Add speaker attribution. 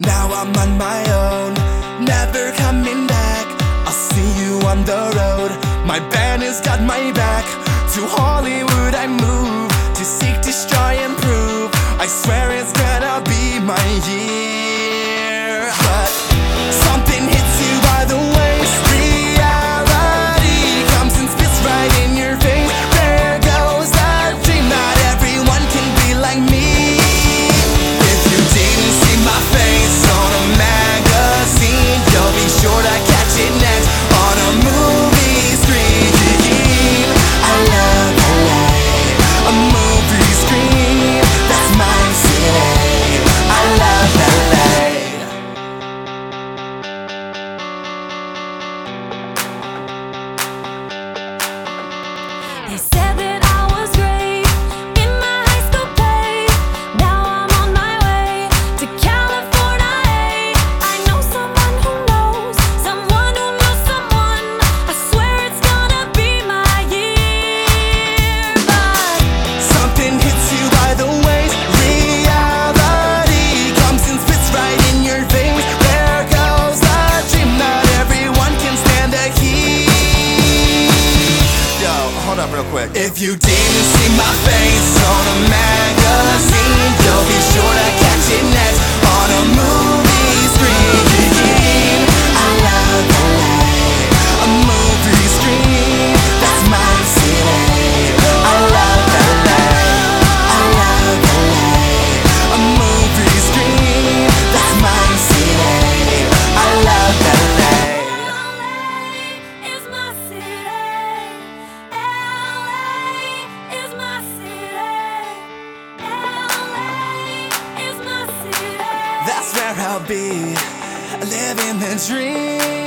Speaker 1: Now I'm on my own, never coming back. I'll see you on the road. My band has got my back. Too hard. If you didn't see my face on a magazine, you'll be sure to catch it
Speaker 2: now.
Speaker 1: where I'll be, living the dream.